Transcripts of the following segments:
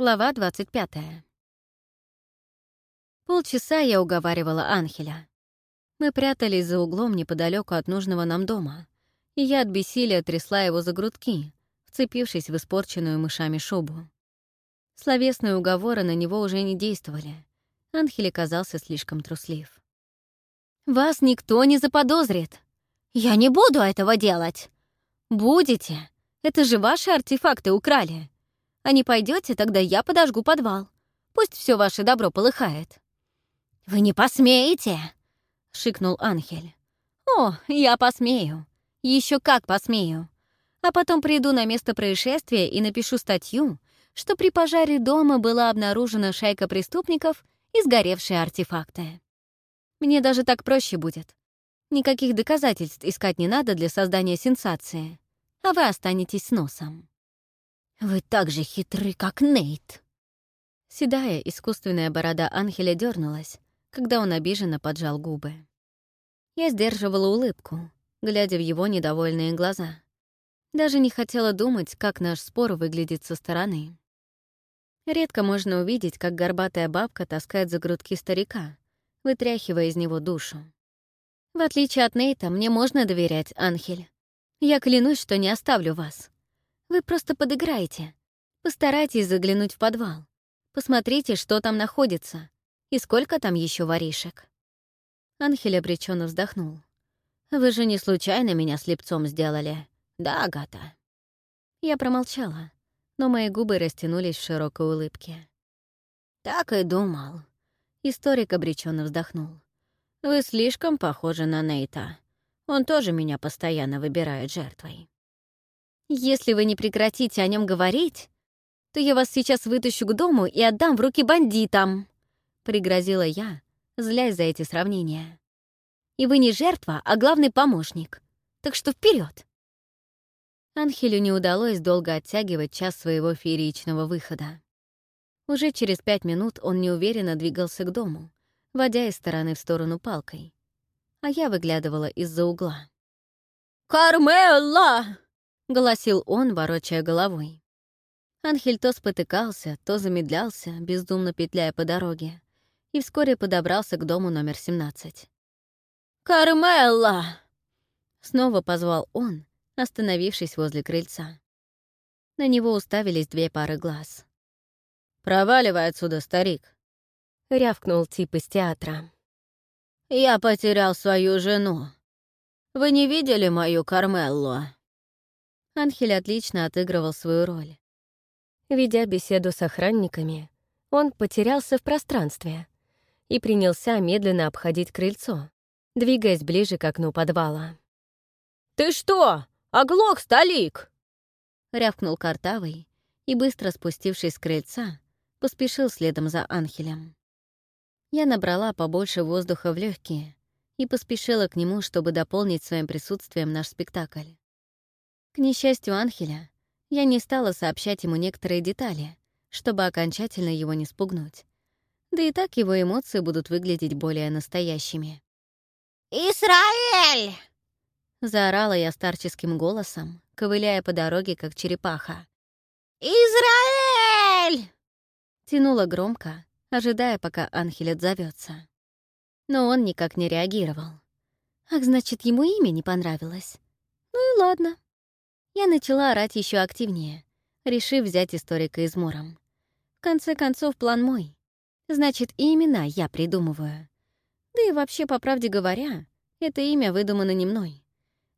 Глава 25. Полчаса я уговаривала Анхеля. Мы прятались за углом неподалеку от нужного нам дома, и я от бессилия трясла его за грудки, вцепившись в испорченную мышами шубу. Словесные уговоры на него уже не действовали. Анхель казался слишком труслив. «Вас никто не заподозрит! Я не буду этого делать! Будете! Это же ваши артефакты украли!» А не пойдете, тогда я подожгу подвал. Пусть все ваше добро полыхает». «Вы не посмеете!» — шикнул Анхель. «О, я посмею. Еще как посмею. А потом приду на место происшествия и напишу статью, что при пожаре дома была обнаружена шайка преступников и сгоревшие артефакты. Мне даже так проще будет. Никаких доказательств искать не надо для создания сенсации, а вы останетесь с носом. «Вы так же хитры, как Нейт!» Седая искусственная борода Анхеля дернулась, когда он обиженно поджал губы. Я сдерживала улыбку, глядя в его недовольные глаза. Даже не хотела думать, как наш спор выглядит со стороны. Редко можно увидеть, как горбатая бабка таскает за грудки старика, вытряхивая из него душу. В отличие от Нейта, мне можно доверять, Анхель. Я клянусь, что не оставлю вас. Вы просто подыграйте. Постарайтесь заглянуть в подвал. Посмотрите, что там находится и сколько там еще воришек. Анхель обреченно вздохнул. «Вы же не случайно меня слепцом сделали, да, Агата?» Я промолчала, но мои губы растянулись в широкой улыбке. «Так и думал». Историк обреченно вздохнул. «Вы слишком похожи на Нейта. Он тоже меня постоянно выбирает жертвой». Если вы не прекратите о нем говорить, то я вас сейчас вытащу к дому и отдам в руки бандитам», — пригрозила я, злясь за эти сравнения. «И вы не жертва, а главный помощник. Так что вперед! Анхелю не удалось долго оттягивать час своего фееричного выхода. Уже через пять минут он неуверенно двигался к дому, водя из стороны в сторону палкой. А я выглядывала из-за угла. «Кармелла!» — голосил он, ворочая головой. Анхель то спотыкался, то замедлялся, бездумно петляя по дороге, и вскоре подобрался к дому номер 17. «Кармелла!» — снова позвал он, остановившись возле крыльца. На него уставились две пары глаз. «Проваливай отсюда, старик!» — рявкнул тип из театра. «Я потерял свою жену. Вы не видели мою Кармеллу?» Анхель отлично отыгрывал свою роль. Ведя беседу с охранниками, он потерялся в пространстве и принялся медленно обходить крыльцо, двигаясь ближе к окну подвала. «Ты что, оглох, столик?» — рявкнул Картавый и, быстро спустившись с крыльца, поспешил следом за Анхелем. Я набрала побольше воздуха в легкие и поспешила к нему, чтобы дополнить своим присутствием наш спектакль. Несчастью Анхеля, я не стала сообщать ему некоторые детали, чтобы окончательно его не спугнуть. Да и так его эмоции будут выглядеть более настоящими. «Исраэль!» — заорала я старческим голосом, ковыляя по дороге, как черепаха. «Израиль!» Тянула громко, ожидая, пока Анхель отзовется. Но он никак не реагировал. «Ах, значит, ему имя не понравилось? Ну и ладно». Я начала орать еще активнее, решив взять историка измором. В конце концов, план мой. Значит, и имена я придумываю. Да и вообще, по правде говоря, это имя выдумано не мной.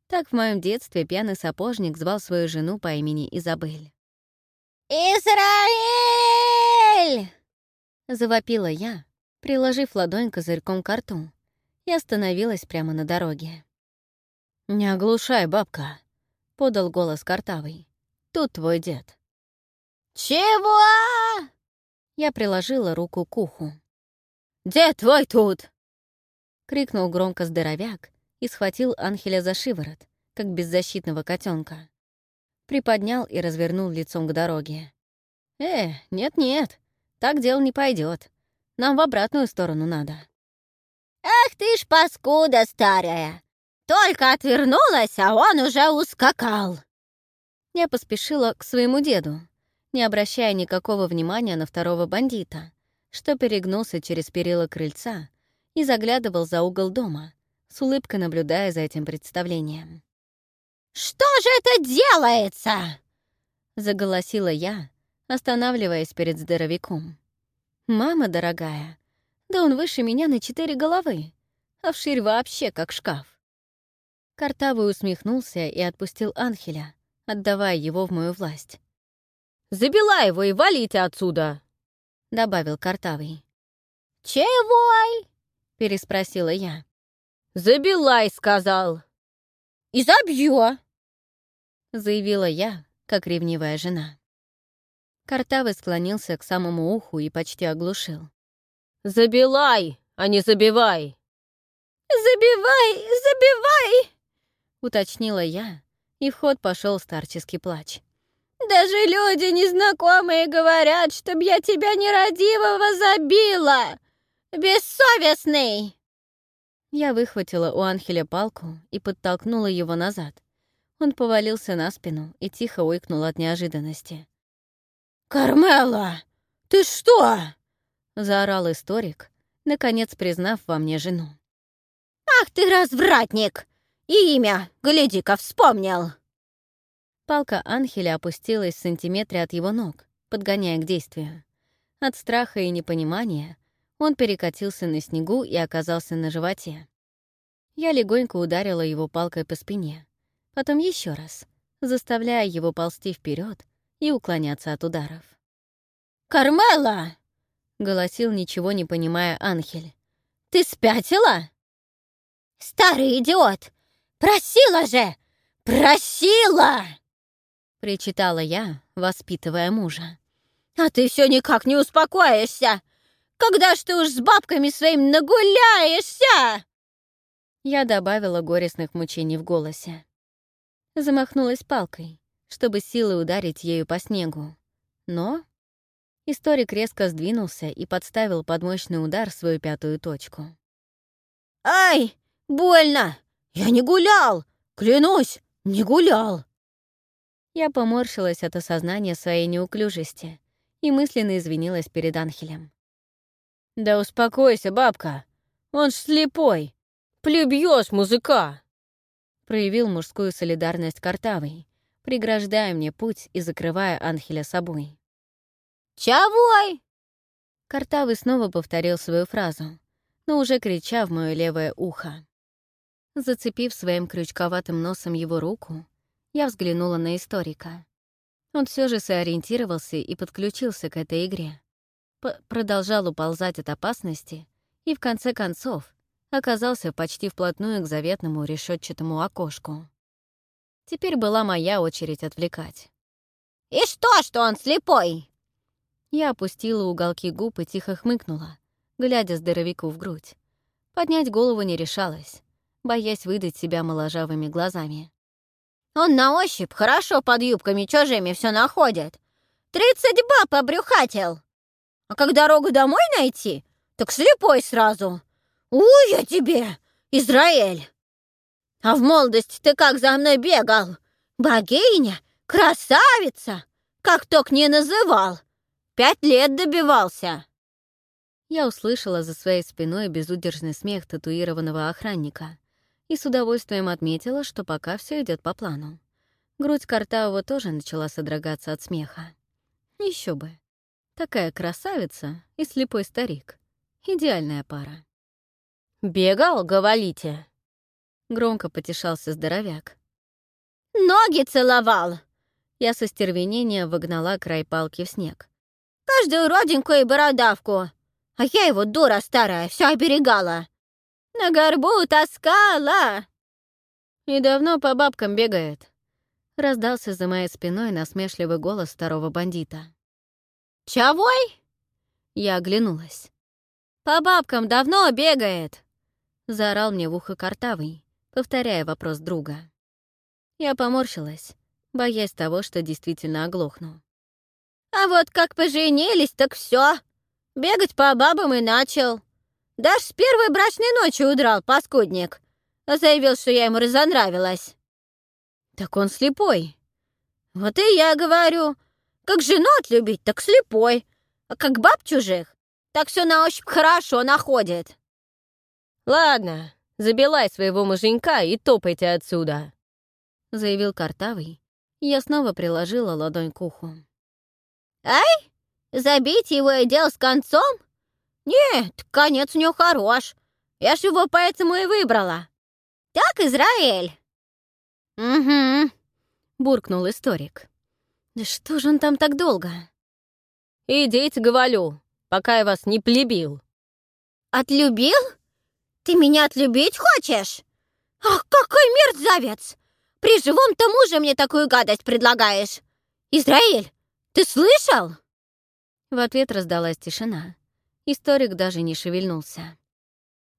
Так в моем детстве пьяный сапожник звал свою жену по имени Изабель. «Израиль!» — завопила я, приложив ладонь козырьком к рту, и остановилась прямо на дороге. «Не оглушай, бабка!» подал голос Картавый. «Тут твой дед». «Чего?» Я приложила руку к уху. «Дед твой тут!» Крикнул громко здоровяк и схватил Анхеля за шиворот, как беззащитного котенка. Приподнял и развернул лицом к дороге. «Э, нет-нет, так дело не пойдет. Нам в обратную сторону надо». «Ах ты ж паскуда старая! только отвернулась, а он уже ускакал. Я поспешила к своему деду, не обращая никакого внимания на второго бандита, что перегнулся через перила крыльца и заглядывал за угол дома, с улыбкой наблюдая за этим представлением. «Что же это делается?» — заголосила я, останавливаясь перед здоровяком. «Мама дорогая, да он выше меня на четыре головы, а вширь вообще как шкаф. Картавый усмехнулся и отпустил Анхеля, отдавая его в мою власть. «Забила его и валите отсюда!» — добавил Картавый. «Чего?» — переспросила я. «Забилай!» — сказал. «И забью!» — заявила я, как ревнивая жена. Картавый склонился к самому уху и почти оглушил. «Забилай, а не забивай!» «Забивай, забивай!» — уточнила я, и в ход пошел старческий плач. «Даже люди незнакомые говорят, чтоб я тебя нерадивого забила! Бессовестный!» Я выхватила у Анхеля палку и подтолкнула его назад. Он повалился на спину и тихо уикнул от неожиданности. «Кармела, ты что?» — заорал историк, наконец признав во мне жену. «Ах ты развратник! И имя, гляди-ка, вспомнил!» Палка Анхеля опустилась в сантиметре от его ног, подгоняя к действию. От страха и непонимания он перекатился на снегу и оказался на животе. Я легонько ударила его палкой по спине, потом еще раз, заставляя его ползти вперед и уклоняться от ударов. «Кармела!» — голосил, ничего не понимая Анхель. «Ты спятила?» «Старый идиот! «Просила же! Просила!» Причитала я, воспитывая мужа. «А ты все никак не успокоишься! Когда ж ты уж с бабками своим нагуляешься?» Я добавила горестных мучений в голосе. Замахнулась палкой, чтобы силой ударить ею по снегу. Но историк резко сдвинулся и подставил под мощный удар свою пятую точку. «Ай, больно! «Я не гулял! Клянусь, не гулял!» Я поморщилась от осознания своей неуклюжести и мысленно извинилась перед Анхелем. «Да успокойся, бабка! Он ж слепой! Плебьёс музыка!» Проявил мужскую солидарность Картавый, преграждая мне путь и закрывая Анхеля собой. «Чавой!» Картавый снова повторил свою фразу, но уже крича в мое левое ухо. Зацепив своим крючковатым носом его руку, я взглянула на историка. Он все же сориентировался и подключился к этой игре. П продолжал уползать от опасности и, в конце концов, оказался почти вплотную к заветному решетчатому окошку. Теперь была моя очередь отвлекать. «И что, что он слепой?» Я опустила уголки губ и тихо хмыкнула, глядя здоровяку в грудь. Поднять голову не решалась боясь выдать себя моложавыми глазами. «Он на ощупь хорошо под юбками чужими все находит. Тридцать баб обрюхатил. А как дорогу домой найти, так слепой сразу. У, я тебе, Израиль! А в молодость ты как за мной бегал? Богиня, красавица, как ток не называл. Пять лет добивался!» Я услышала за своей спиной безудержный смех татуированного охранника и с удовольствием отметила, что пока все идет по плану. Грудь Картавого тоже начала содрогаться от смеха. Еще бы. Такая красавица и слепой старик. Идеальная пара. «Бегал, говорите!» Громко потешался здоровяк. «Ноги целовал!» Я со стервенения выгнала край палки в снег. «Каждую родинку и бородавку! А я его, дура старая, все оберегала! На горбу таскала!» «И давно по бабкам бегает», — раздался за моей спиной насмешливый голос старого бандита. «Чавой?» Я оглянулась. «По бабкам давно бегает!» — заорал мне в ухо картавый, повторяя вопрос друга. Я поморщилась, боясь того, что действительно оглохну. «А вот как поженились, так все. Бегать по бабам и начал!» Даже с первой брачной ночи удрал, паскудник. Заявил, что я ему разонравилась. Так он слепой. Вот и я говорю. Как жену отлюбить, так слепой. А как баб чужих, так все на ощупь хорошо находит. Ладно, забилай своего муженька и топайте отсюда. Заявил картавый. Я снова приложила ладонь к уху. «Ай, забить его и дел с концом?» «Нет, конец у него хорош. Я ж его поэтому и выбрала». «Так, Израиль?» «Угу», — буркнул историк. «Да что же он там так долго?» «Идите, говорю, пока я вас не плебил». «Отлюбил? Ты меня отлюбить хочешь? Ах, какой мерзавец! При живом-то муже мне такую гадость предлагаешь! Израиль, ты слышал?» В ответ раздалась тишина. Историк даже не шевельнулся.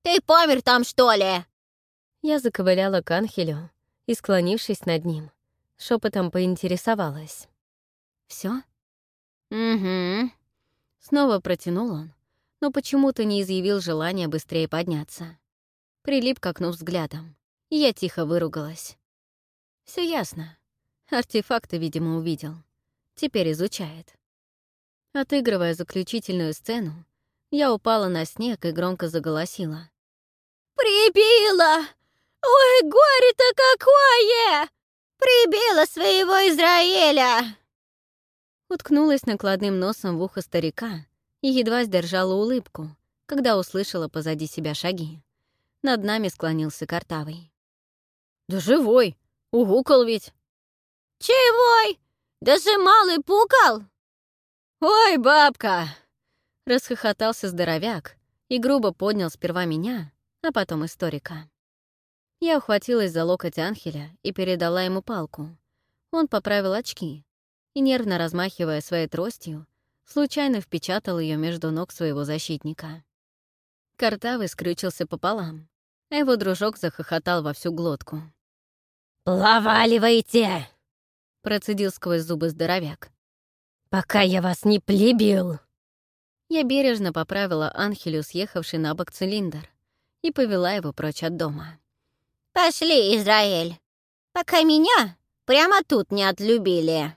«Ты помер там, что ли?» Я заковыляла к Анхелю и, склонившись над ним, шепотом поинтересовалась. Все? «Угу». Снова протянул он, но почему-то не изъявил желания быстрее подняться. Прилип к окну взглядом, и я тихо выругалась. Все ясно. Артефакты, видимо, увидел. Теперь изучает. Отыгрывая заключительную сцену, я упала на снег и громко заголосила. «Прибила! Ой, горе-то какое! Прибила своего Израиля!» Уткнулась накладным носом в ухо старика и едва сдержала улыбку, когда услышала позади себя шаги. Над нами склонился картавый. «Да живой! Угукал ведь!» «Чегой? Даже малый пукал!» «Ой, бабка!» Расхохотался здоровяк и грубо поднял сперва меня, а потом историка. Я ухватилась за локоть Анхеля и передала ему палку. Он поправил очки и, нервно размахивая своей тростью, случайно впечатал ее между ног своего защитника. Картавый скрючился пополам, а его дружок захохотал во всю глотку. «Плаваливайте!» — процедил сквозь зубы здоровяк. «Пока я вас не плебил!» Я бережно поправила Анхелю съехавший на бок цилиндр и повела его прочь от дома. «Пошли, Израиль, пока меня прямо тут не отлюбили!»